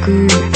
bahagia